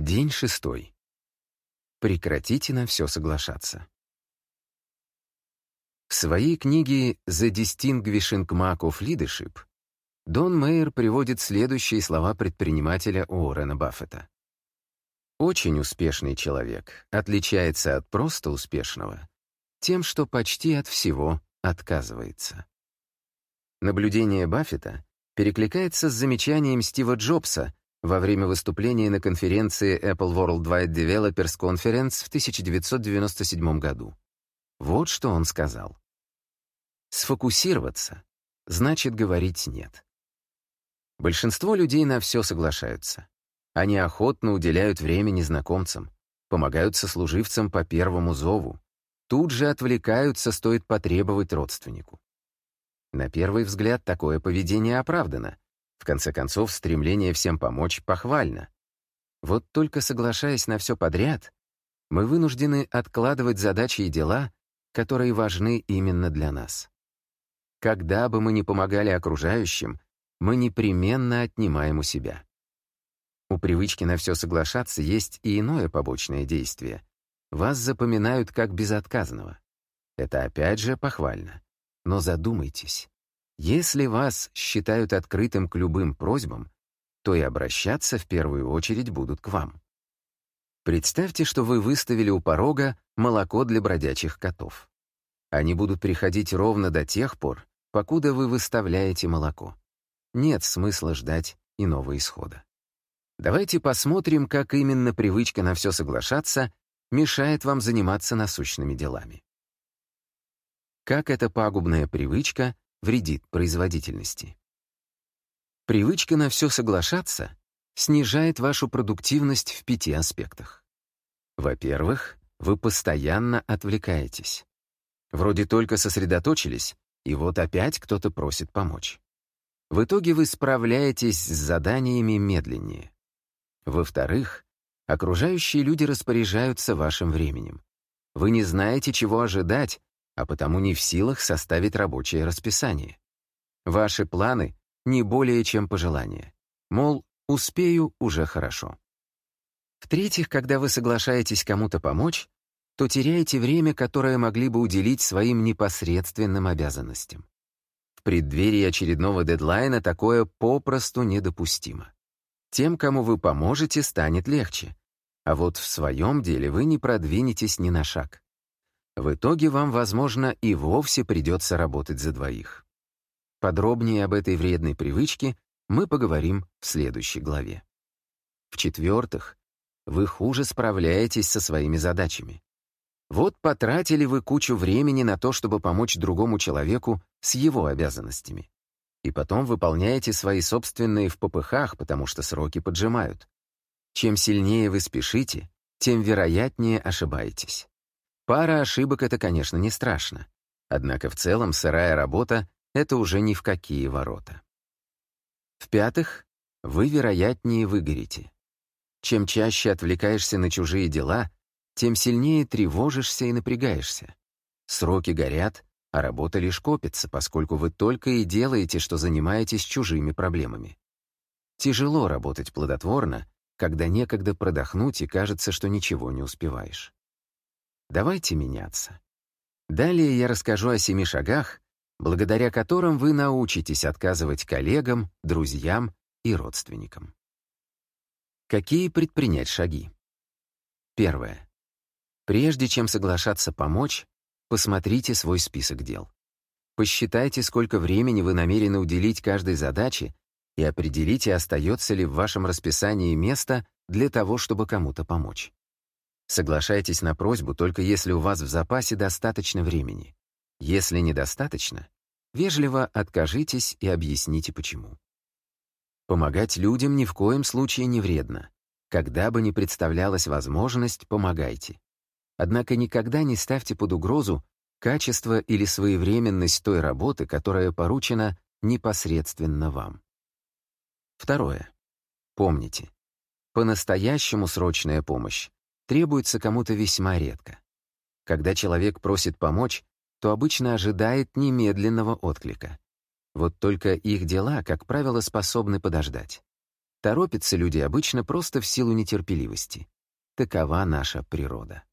День шестой. Прекратите на все соглашаться. В своей книге «The Distinguishing Mark of Leadership» Дон Мейер приводит следующие слова предпринимателя Уоррена Баффета. «Очень успешный человек отличается от просто успешного тем, что почти от всего отказывается». Наблюдение Баффета перекликается с замечанием Стива Джобса во время выступления на конференции Apple Worldwide Developers Conference в 1997 году. Вот что он сказал. Сфокусироваться значит говорить «нет». Большинство людей на все соглашаются. Они охотно уделяют время незнакомцам, помогают сослуживцам по первому зову, тут же отвлекаются, стоит потребовать родственнику. На первый взгляд такое поведение оправдано. В конце концов, стремление всем помочь похвально. Вот только соглашаясь на все подряд, мы вынуждены откладывать задачи и дела, которые важны именно для нас. Когда бы мы ни помогали окружающим, мы непременно отнимаем у себя. У привычки на все соглашаться есть и иное побочное действие. Вас запоминают как безотказного. Это опять же похвально. Но задумайтесь. Если вас считают открытым к любым просьбам, то и обращаться в первую очередь будут к вам. Представьте, что вы выставили у порога молоко для бродячих котов. Они будут приходить ровно до тех пор, покуда вы выставляете молоко. Нет смысла ждать иного исхода. Давайте посмотрим, как именно привычка на все соглашаться мешает вам заниматься насущными делами. Как эта пагубная привычка вредит производительности? Привычка на все соглашаться снижает вашу продуктивность в пяти аспектах. Во-первых, вы постоянно отвлекаетесь. Вроде только сосредоточились, и вот опять кто-то просит помочь. В итоге вы справляетесь с заданиями медленнее. Во-вторых, окружающие люди распоряжаются вашим временем. Вы не знаете, чего ожидать, а потому не в силах составить рабочее расписание. Ваши планы не более чем пожелания. Мол, успею уже хорошо. В-третьих, когда вы соглашаетесь кому-то помочь, то теряете время, которое могли бы уделить своим непосредственным обязанностям. В преддверии очередного дедлайна такое попросту недопустимо. Тем, кому вы поможете, станет легче. А вот в своем деле вы не продвинетесь ни на шаг. В итоге вам, возможно, и вовсе придется работать за двоих. Подробнее об этой вредной привычке мы поговорим в следующей главе. В-четвертых, вы хуже справляетесь со своими задачами. Вот потратили вы кучу времени на то, чтобы помочь другому человеку с его обязанностями. И потом выполняете свои собственные в попыхах, потому что сроки поджимают. Чем сильнее вы спешите, тем вероятнее ошибаетесь. Пара ошибок — это, конечно, не страшно. Однако в целом сырая работа — это уже ни в какие ворота. В-пятых, вы вероятнее выгорите. Чем чаще отвлекаешься на чужие дела, тем сильнее тревожишься и напрягаешься. Сроки горят, а работа лишь копится, поскольку вы только и делаете, что занимаетесь чужими проблемами. Тяжело работать плодотворно, когда некогда продохнуть и кажется, что ничего не успеваешь. Давайте меняться. Далее я расскажу о семи шагах, благодаря которым вы научитесь отказывать коллегам, друзьям и родственникам. Какие предпринять шаги? Первое. Прежде чем соглашаться помочь, посмотрите свой список дел. Посчитайте, сколько времени вы намерены уделить каждой задаче и определите, остается ли в вашем расписании место для того, чтобы кому-то помочь. Соглашайтесь на просьбу только если у вас в запасе достаточно времени. Если недостаточно, вежливо откажитесь и объясните почему. Помогать людям ни в коем случае не вредно. Когда бы ни представлялась возможность, помогайте. Однако никогда не ставьте под угрозу качество или своевременность той работы, которая поручена непосредственно вам. Второе. Помните, по-настоящему срочная помощь требуется кому-то весьма редко. Когда человек просит помочь, то обычно ожидает немедленного отклика. Вот только их дела, как правило, способны подождать. Торопятся люди обычно просто в силу нетерпеливости. Такова наша природа.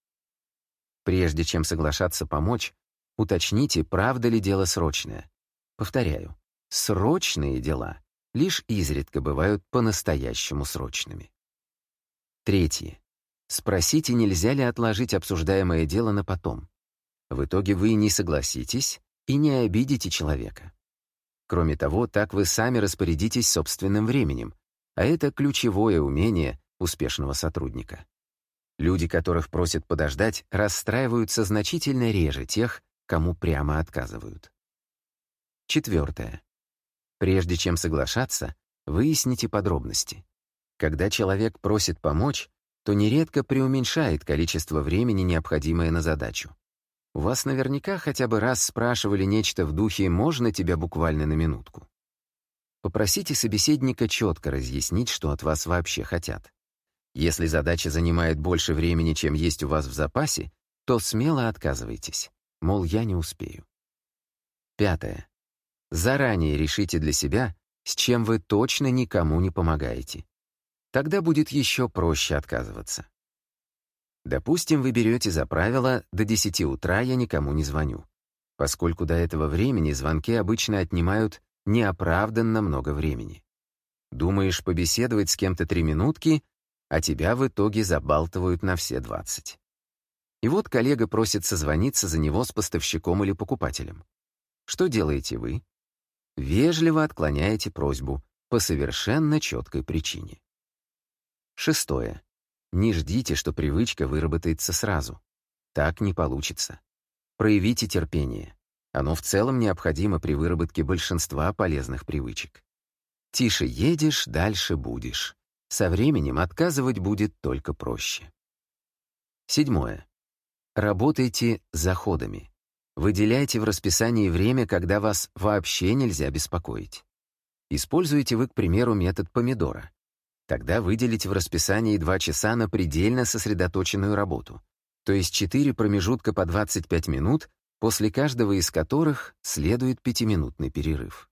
Прежде чем соглашаться помочь, уточните, правда ли дело срочное. Повторяю, срочные дела лишь изредка бывают по-настоящему срочными. Третье. Спросите, нельзя ли отложить обсуждаемое дело на потом. В итоге вы не согласитесь и не обидите человека. Кроме того, так вы сами распорядитесь собственным временем, а это ключевое умение успешного сотрудника. Люди, которых просят подождать, расстраиваются значительно реже тех, кому прямо отказывают. Четвертое. Прежде чем соглашаться, выясните подробности. Когда человек просит помочь, то нередко преуменьшает количество времени, необходимое на задачу. Вас наверняка хотя бы раз спрашивали нечто в духе «можно тебя буквально на минутку?». Попросите собеседника четко разъяснить, что от вас вообще хотят. Если задача занимает больше времени, чем есть у вас в запасе, то смело отказывайтесь, мол, я не успею. Пятое. Заранее решите для себя, с чем вы точно никому не помогаете. Тогда будет еще проще отказываться. Допустим, вы берете за правило «до 10 утра я никому не звоню», поскольку до этого времени звонки обычно отнимают неоправданно много времени. Думаешь побеседовать с кем-то три минутки, а тебя в итоге забалтывают на все 20. И вот коллега просит созвониться за него с поставщиком или покупателем. Что делаете вы? Вежливо отклоняете просьбу по совершенно четкой причине. Шестое. Не ждите, что привычка выработается сразу. Так не получится. Проявите терпение. Оно в целом необходимо при выработке большинства полезных привычек. Тише едешь, дальше будешь. Со временем отказывать будет только проще. Седьмое. Работайте заходами. Выделяйте в расписании время, когда вас вообще нельзя беспокоить. Используйте вы, к примеру, метод помидора. Тогда выделите в расписании 2 часа на предельно сосредоточенную работу, то есть 4 промежутка по 25 минут, после каждого из которых следует пятиминутный перерыв.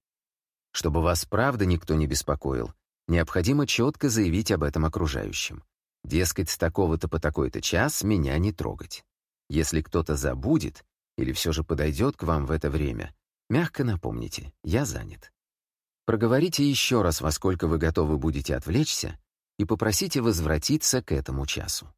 Чтобы вас правда никто не беспокоил, необходимо четко заявить об этом окружающим. Дескать, с такого-то по такой-то час меня не трогать. Если кто-то забудет или все же подойдет к вам в это время, мягко напомните «я занят». Проговорите еще раз, во сколько вы готовы будете отвлечься, и попросите возвратиться к этому часу.